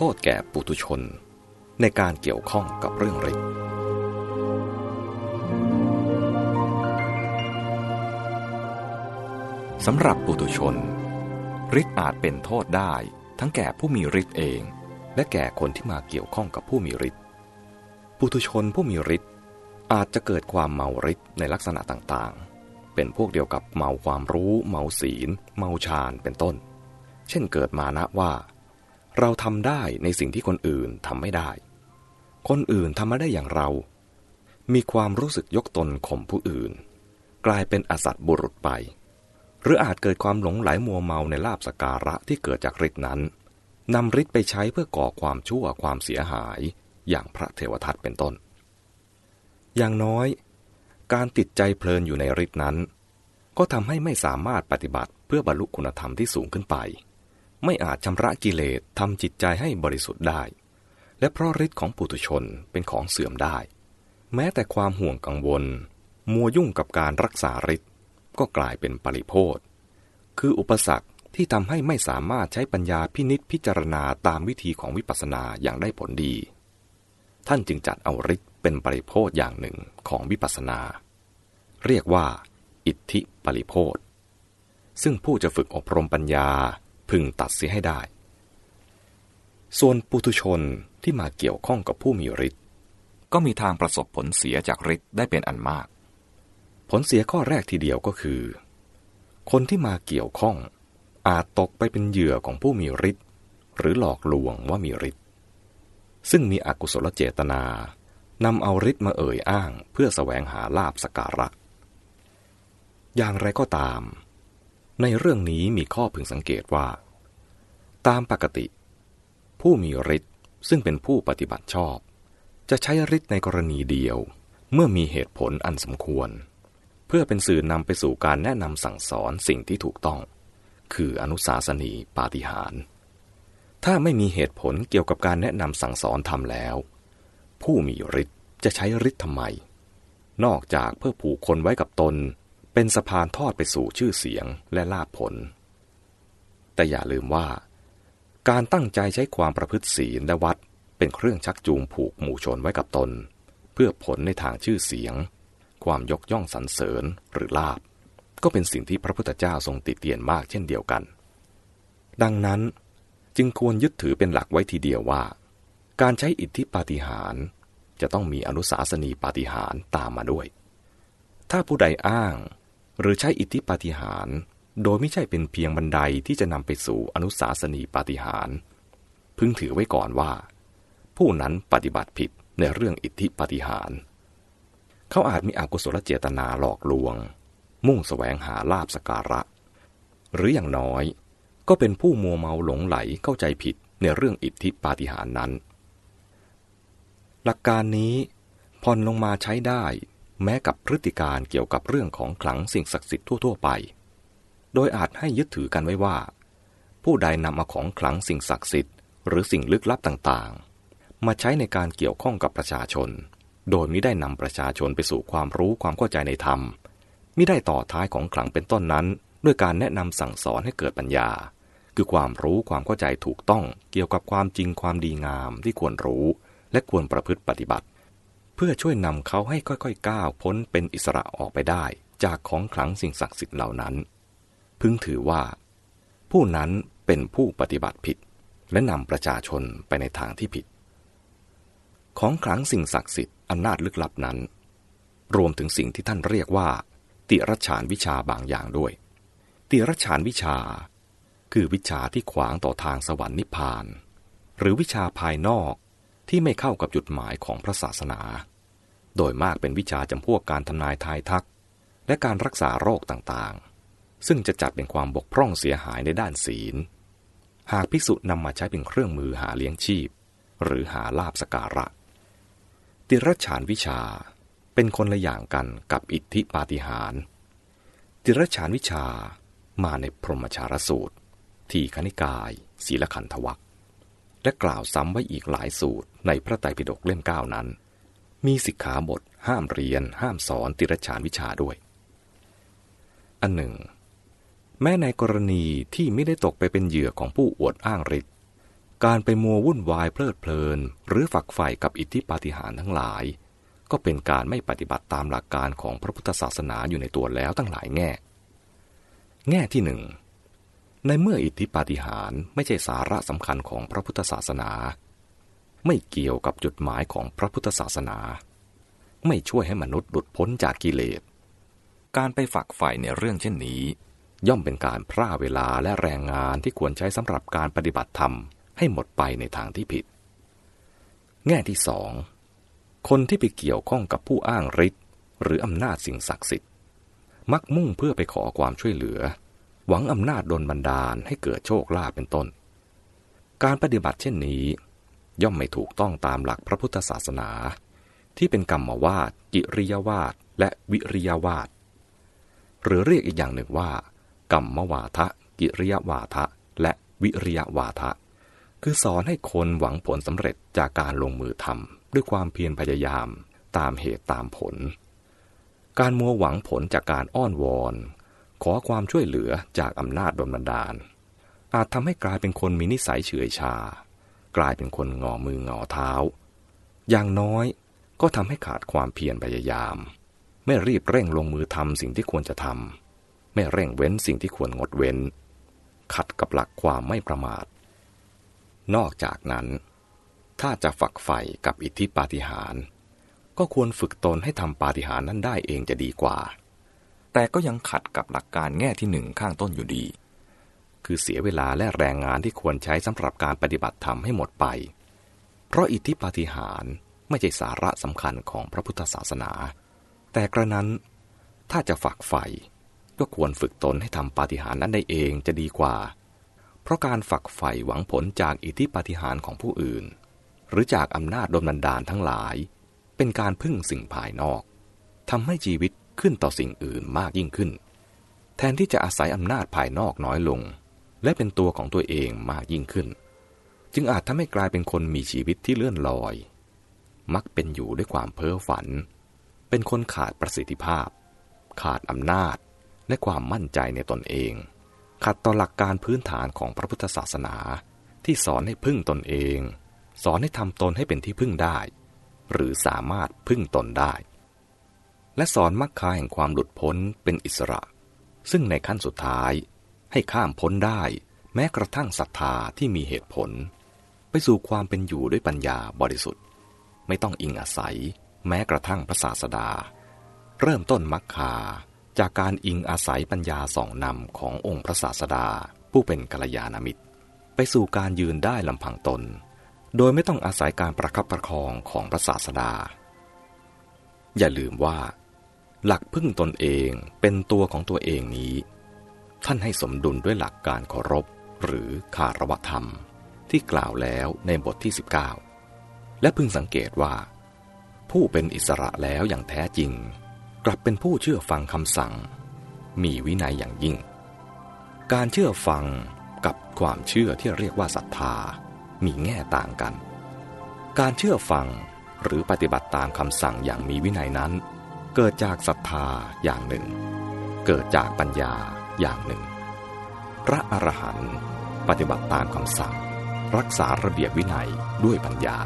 โทษแก่ปุถุชน ในการเกี่ยวข้องกับเรื่องฤทธิ์สำหรับปุถุชนฤทธิ์อาจเป็นโทษได้ทั้งแก่ผู้มีฤทธิ์เอง และแก่คนที่มาเกี่ยวข้องกับผู้มีฤทธิ์ปุถุชนผู้มีฤทธิ์อาจจะเกิดความเมาฤทธิ์ในลักษณะต่างๆ เป็นพวกเดียวกับเมาความรู้ เมาศีล เมาฌานเป็นต้น เช่นเกิดมานะว่า เราทำได้ในสิ่งที่คนอื่นทำไม่ได้ คนอื่นทำมาได้อย่างเรา มีความรู้สึกยกตนข่มผู้อื่น กลายเป็นอสัตบุรุษไป หรืออาจเกิดความหลงไหลมัวเมาในลาบสการะที่เกิดจากฤทธินั้นนำฤทธิ์ไปใช้เพื่อก่อความชั่วความเสียหายอย่างพระเทวทัตเป็นต้น อย่างน้อย การติดใจเพลินอยู่ในฤทธินั้น ก็ทำให้ไม่สามารถปฏิบัติเพื่อบรรลุคุณธรรมที่สูงขึ้นไป ไม่อาจชำระกิเลสทำจิตใจให้บริสุทธิ์ได้ และเพราะฤทธิ์ของปุถุชนเป็นของเสื่อมได้ แม้แต่ความห่วงกังวล มัวยุ่งกับการรักษาฤทธิ์ก็กลายเป็นปริโพธคืออุปสรรคที่ทำให้ไม่สามารถใช้ปัญญาพินิษพิจารณาตามวิธีของวิปัสสนาอย่างได้ผลดี ท่านจึงจัดเอาฤทธิ์เป็นปริโพธอย่างหนึ่งของวิปัสสนา เรียกว่า อิทธิปริโพธซึ่งผู้จะฝึกอบรมปัญญา พึงตัดเสียให้ได้ ส่วนปุถุชนที่มาเกี่ยวข้องกับผู้มีฤทธิ์ก็มีทางประสบผลเสียจากฤทธิ์ได้เป็นอันมาก ผลเสียข้อแรกทีเดียวก็คือ คนที่มาเกี่ยวข้อง อาจตกไปเป็นเหยื่อของผู้มีฤทธิ์หรือหลอกลวงว่ามีฤทธิ์ซึ่งมีอกุศลเจตนานำเอาฤทธิ์มาเอ่ยอ้างเพื่อสแสวงหาลาบสการะ อย่างไรก็ตาม ในเรื่องนี้มีข้อพึงสังเกตว่า ตามปกติ ผู้มีฤทธิ์ซึ่งเป็นผู้ปฏิบัติชอบ จะใช้ฤทธิ์ในกรณีเดียว เมื่อมีเหตุผลอันสมควร เพื่อเป็นสื่อนำไปสู่การแนะนำสั่งสอนสิ่งที่ถูกต้อง คืออนุสาสนีปาฏิหาร ถ้าไม่มีเหตุผลเกี่ยวกับการแนะนำสั่งสอนทำแล้ว ผู้มีฤทธิ์จะใช้ฤทธิ์ทำไม นอกจากเพื่อผูกคนไว้กับตน เป็นสะพานทอดไปสู่ชื่อเสียงและลาภผล แต่อย่าลืมว่า การตั้งใจใช้ความประพฤติศีลและวัด เป็นเครื่องชักจูงผูกหมู่ชนไว้กับตน เพื่อผลในทางชื่อเสียง ความยกย่องสรรเสริญหรือลาภก็เป็นสิ่งที่พระพุทธเจ้าทรงติเตียนมากเช่นเดียวกัน ดังนั้นจึงควรยึดถือเป็นหลักไว้ทีเดียวว่า การใช้อิทธิปาฏิหาริย์จะต้องมีอนุสาสนีปาฏิหาริย์ตามมาด้วย ถ้าผู้ใดอ้าง หรือใช้อิทธิปาฏิหาริย์โดยไม่ใช่เป็นเพียงบันไดที่จะนำไปสู่อนุสาสนีปาฏิหาริย์พึงถือไว้ก่อนว่า ผู้นั้นปฏิบัติผิดในเรื่องอิทธิปาฏิหาริย์เขาอาจมีอกุศลเจตนาหลอกลวง มุ่งแสวงหาลาบสการะ หรืออย่างน้อยก็เป็นผู้มัวเมาหลงไหลเข้าใจผิดในเรื่องอิทธิปาฏิหาริย์นั้น หลักการนี้ผ่อนลงมาใช้ได้ แม้กับพฤติการเกี่ยวกับเรื่องของขลังสิ่งศักดิ์สิทธิ์ทั่ว ๆ ไป โดยอาจให้ยึดถือกันไว้ว่า ผู้ใดนำเอาของขลังสิ่งศักดิ์สิทธิ์หรือสิ่งลึกลับต่างๆ มาใช้ในการเกี่ยวข้องกับประชาชน โดยไม่ได้นำประชาชนไปสู่ความรู้ความเข้าใจในธรรมมิได้ต่อท้ายของขลังเป็นต้นนั้น ด้วยการแนะนำสั่งสอนให้เกิดปัญญา คือความรู้ความเข้าใจถูกต้องเกี่ยวกับความจริงความดีงามที่ควรรู้ และควรประพฤติปฏิบัติ เพื่อช่วยนำเขาให้ค่อยๆก้าวพ้นเป็นอิสระออกไปได้ จากของขลังสิ่งศักดิ์สิทธิ์เหล่านั้น พึงถือว่า ผู้นั้นเป็นผู้ปฏิบัติผิด และนำประชาชนไปในทางที่ผิด ของขลังสิ่งศักดิ์สิทธิ์อำนาจลึกลับนั้น รวมถึงสิ่งที่ท่านเรียกว่า ติรฉานวิชาบางอย่างด้วย ติรฉานวิชา คือวิชาที่ขวางต่อทางสวรรค์นิพพาน หรือวิชาภายนอก ที่ไม่เข้ากับจุดหมายของพระศาสนา โดยมากเป็นวิชาจำพวกการทำนายทายทัก และการรักษาโรคต่างๆ ซึ่งจะจัดเป็นความบกพร่องเสียหายในด้านศีล หากภิกษุนำมาใช้เป็นเครื่องมือหาเลี้ยงชีพ หรือหาลาบสการะ ติรฉานวิชาเป็นคนละอย่างกันกับอิทธิปาฏิหาริย์จิรชานวิชามาในพรหมชารสูตร ทีคณิกาย ศีลขันธวัค และกล่าวซ้ำไว้อีกหลายสูตรในพระไตรปิฎกเล่มเก้านั้น มีสิกขาบทห้ามเรียน ห้ามสอนติรชานวิชาด้วย อันหนึ่ง แม้ในกรณีที่ไม่ได้ตกไปเป็นเหยื่อของผู้อวดอ้างฤทธิ์การไปมัววุ่นวายเพลิดเพลิน หรือฝักใฝ่กับอิทธิปาฏิหาริย์ทั้งหลาย ก็เป็นการไม่ปฏิบัติตามหลักการของพระพุทธศาสนาอยู่ในตัวแล้วตั้งหลายแง่ แง่ที่หนึ่ง ในเมื่ออิทธิปาฏิหาริย์ไม่ใช่สาระสำคัญของพระพุทธศาสนา ไม่เกี่ยวกับจุดหมายของพระพุทธศาสนา ไม่ช่วยให้มนุษย์หลุดพ้นจากกิเลส การไปฝักใฝ่ในเรื่องเช่นนี้ ย่อมเป็นการพร่าเวลาและแรงงานที่ควรใช้สำหรับการปฏิบัติธรรมให้หมดไปในทางที่ผิด แง่ที่สองคนที่ไปเกี่ยวข้องกับผู้อ้างฤทธิ์หรืออำนาจสิ่งศักดิ์สิทธิ์ มักมุ่งเพื่อไปขอความช่วยเหลือ หวังอำนาจดลบันดาลให้เกิดโชคลาภเป็นต้น การปฏิบัติเช่นนี้ ย่อมไม่ถูกต้องตามหลักพระพุทธศาสนา ที่เป็นกรรมวาดกิริยาวาดและวิริยาวาดหรือเรียกอีกอย่างหนึ่งว่า กรรมวาทะ กิริยาวาทะ และวิริยาวาทะ คือสอนให้คนหวังผลสำเร็จจากการลงมือทำด้วยความเพียรพยายามตามเหตุตามผล การมัวหวังผลจากการอ้อนวอน ขอความช่วยเหลือจากอำนาจดลบันดาล อาจทำให้กลายเป็นคนมีนิสัยเฉื่อยชา กลายเป็นคนงอมืองอเท้า อย่างน้อยก็ทำให้ขาดความเพียรพยายาม ไม่รีบเร่งลงมือทำสิ่งที่ควรจะทำไม่เร่งเว้นสิ่งที่ควรงดเว้น ขัดกับหลักความไม่ประมาท นอกจากนั้น ถ้าจะฝักใฝ่กับอิทธิปาฏิหาริย์ก็ควรฝึกตนให้ทำปาฏิหาริย์นั้นได้เองจะดีกว่า แต่ก็ยังขัดกับหลักการแง่ที่หนึ่งข้างต้นอยู่ดี คือเสียเวลาและแรงงานที่ควรใช้สำหรับการปฏิบัติธรรมให้หมดไป เพราะอิทธิปาฏิหาริย์ไม่ใช่สาระสำคัญของพระพุทธศาสนา แต่กระนั้นถ้าจะฝักใฝ่ก็ควรฝึกตนให้ทำปาฏิหาริย์นั้นได้เองจะดีกว่า เพราะการฝักใฝ่หวังผลจากอิทธิปาฏิหาริย์ของผู้อื่น หรือจากอำนาจดลบันดาลทั้งหลาย เป็นการพึ่งสิ่งภายนอกทำให้ชีวิต ขึ้นต่อสิ่งอื่นมากยิ่งขึ้น แทนที่จะอาศัยอำนาจภายนอกน้อยลง และเป็นตัวของตัวเองมากยิ่งขึ้น จึงอาจทำให้กลายเป็นคนมีชีวิตที่เลื่อนลอย มักเป็นอยู่ด้วยความเพ้อฝัน เป็นคนขาดประสิทธิภาพ ขาดอำนาจและความมั่นใจในตนเอง ขัดต่อหลักการพื้นฐานของพระพุทธศาสนา ที่สอนให้พึ่งตนเอง สอนให้ทำตนให้เป็นที่พึ่งได้ หรือสามารถพึ่งตนได้ และสอนมรรคาแห่งความหลุดพ้นเป็นอิสระ ซึ่งในขั้นสุดท้ายให้ข้ามพ้นได้ แม้กระทั่งศรัทธาที่มีเหตุผล ไปสู่ความเป็นอยู่ด้วยปัญญาบริสุทธิ์ ไม่ต้องอิงอาศัย แม้กระทั่งพระศาสดา เริ่มต้นมรรคาจากการอิงอาศัยปัญญาสองนำขององค์พระศาสดาผู้เป็นกัลยาณมิตร ไปสู่การยืนได้ลำพังตน โดยไม่ต้องอาศัยการประคับประคองของพระศาสดา อย่าลืมว่า หลักพึ่งตนเองเป็นตัวของตัวเองนี้ ท่านให้สมดุลด้วยหลักการเคารพ หรือคารวธรรม ที่กล่าวแล้วในบทที่ 19 และพึงสังเกตว่า ผู้เป็นอิสระแล้วอย่างแท้จริง กลับเป็นผู้เชื่อฟังคำสั่ง มีวินัยอย่างยิ่ง การเชื่อฟังกับความเชื่อที่เรียกว่าศรัทธา มีแง่ต่างกัน การเชื่อฟังหรือปฏิบัติตามคำสั่งอย่างมีวินัยนั้น เกิดจากศรัทธาอย่างหนึ่ง เกิดจากปัญญาอย่างหนึ่ง พระอรหันต์ปฏิบัติตามคำสั่ง รักษาระเบียบวินัยด้วยปัญญา